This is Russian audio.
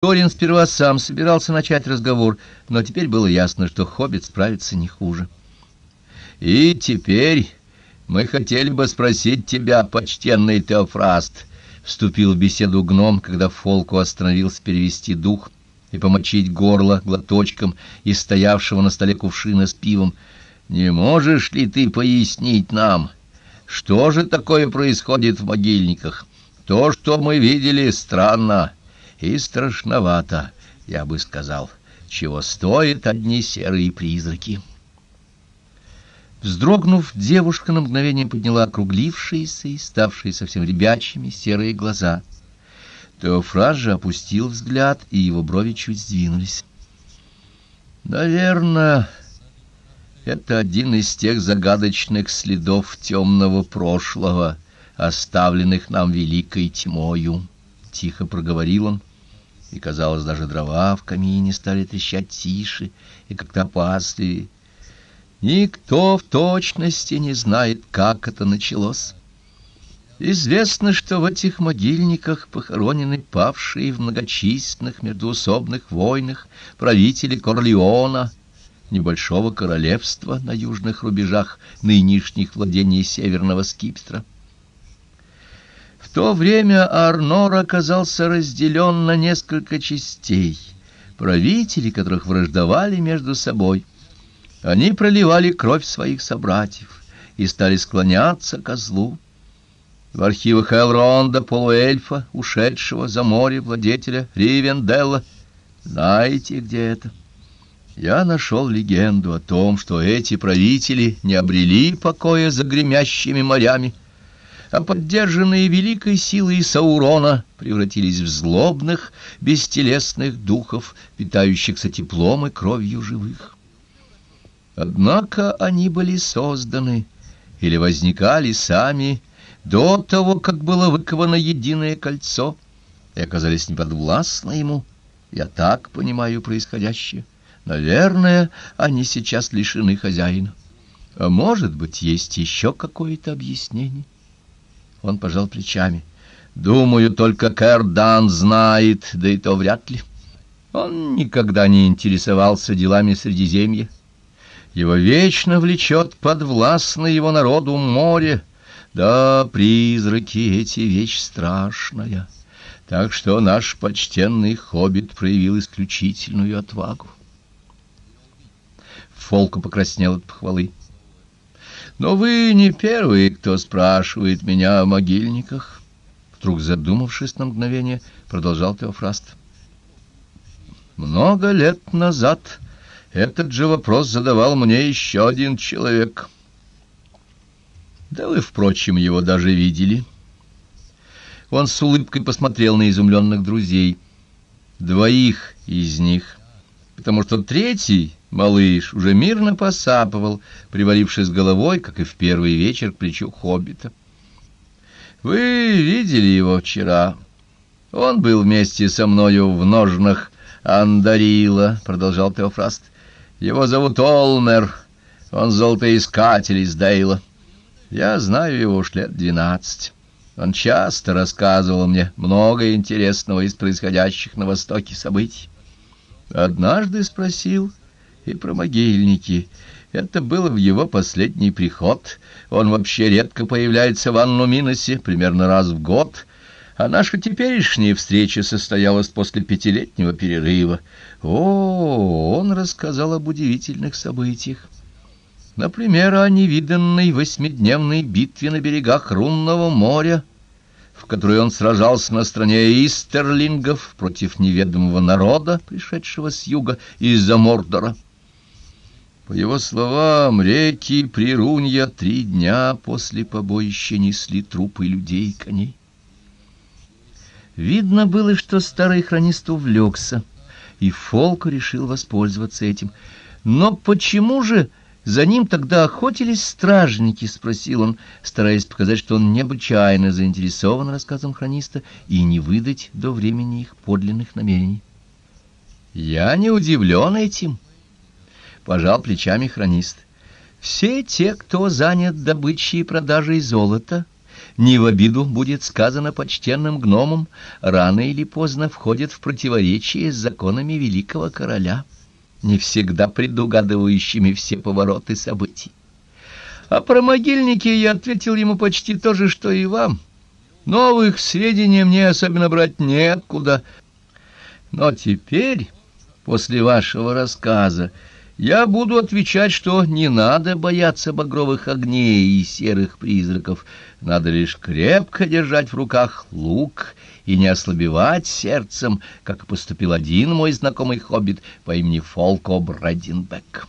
Торин сперва сам собирался начать разговор, но теперь было ясно, что хоббит справится не хуже. «И теперь мы хотели бы спросить тебя, почтенный Теофраст», — вступил в беседу гном, когда Фолку остановился перевести дух и помочить горло глоточком из стоявшего на столе кувшина с пивом. «Не можешь ли ты пояснить нам, что же такое происходит в могильниках? То, что мы видели, странно» и страшновато, я бы сказал, чего стоят одни серые призраки. Вздрогнув, девушка на мгновение подняла округлившиеся и ставшие совсем ребячими серые глаза. Теофраз же опустил взгляд, и его брови чуть сдвинулись. «Наверное, это один из тех загадочных следов темного прошлого, оставленных нам великой тьмою», — тихо проговорил он, и, казалось, даже дрова в камине стали трещать тише и как-то опасливее. Никто в точности не знает, как это началось. Известно, что в этих могильниках похоронены павшие в многочисленных междуусобных войнах правители Корлеона, небольшого королевства на южных рубежах нынешних владений Северного Скипстра. То время Арнор оказался разделен на несколько частей, правители которых враждовали между собой. Они проливали кровь своих собратьев и стали склоняться ко злу. В архивах Элронда, полуэльфа, ушедшего за море владетеля Ривенделла, знаете, где это? Я нашел легенду о том, что эти правители не обрели покоя за гремящими морями, а поддержанные великой силой Саурона превратились в злобных, бестелесных духов, питающихся теплом и кровью живых. Однако они были созданы или возникали сами до того, как было выковано единое кольцо, и оказались неподвластны ему. Я так понимаю происходящее. Наверное, они сейчас лишены хозяина. А может быть, есть еще какое-то объяснение. Он пожал плечами. Думаю, только Кэрдан знает, да и то вряд ли. Он никогда не интересовался делами Средиземья. Его вечно влечет подвластное его народу море. Да, призраки эти вещь страшная. Так что наш почтенный хоббит проявил исключительную отвагу. Фолку покраснел от похвалы. Но вы не первый, кто спрашивает меня о могильниках. Вдруг задумавшись на мгновение, продолжал Теофраст. Много лет назад этот же вопрос задавал мне еще один человек. Да вы, впрочем, его даже видели. Он с улыбкой посмотрел на изумленных друзей. Двоих из них, потому что третий Малыш уже мирно посапывал, привалившись головой, как и в первый вечер, к плечу хоббита. «Вы видели его вчера? Он был вместе со мною в ножнах Андарила», — продолжал Теофраст. «Его зовут Олмер, он золотоискатель из Дейла. Я знаю его уж лет двенадцать. Он часто рассказывал мне много интересного из происходящих на Востоке событий. Однажды спросил и про могильники. Это было в его последний приход. Он вообще редко появляется в Анну-Миносе, примерно раз в год, а наша теперешняя встреча состоялась после пятилетнего перерыва. О, он рассказал об удивительных событиях. Например, о невиданной восьмидневной битве на берегах Рунного моря, в которой он сражался на стороне истерлингов против неведомого народа, пришедшего с юга из-за Мордора. По его словам, реки Прирунья три дня после побоища несли трупы людей и коней. Видно было, что старый хронист увлекся, и Фолк решил воспользоваться этим. Но почему же за ним тогда охотились стражники, спросил он, стараясь показать, что он необычайно заинтересован рассказом хрониста и не выдать до времени их подлинных намерений. Я не удивлен этим, пожал плечами хронист. Все те, кто занят добычей и продажей золота, не в обиду будет сказано почтенным гномам, рано или поздно входит в противоречие с законами великого короля, не всегда предугадывающими все повороты событий. А про могильники я ответил ему почти то же, что и вам. Новых сведений мне особенно брать неоткуда. Но теперь, после вашего рассказа, я буду отвечать, что не надо бояться багровых огней и серых призраков, надо лишь крепко держать в руках лук и не ослабевать сердцем, как поступил один мой знакомый хоббит по имени Фолко Брэдинбек.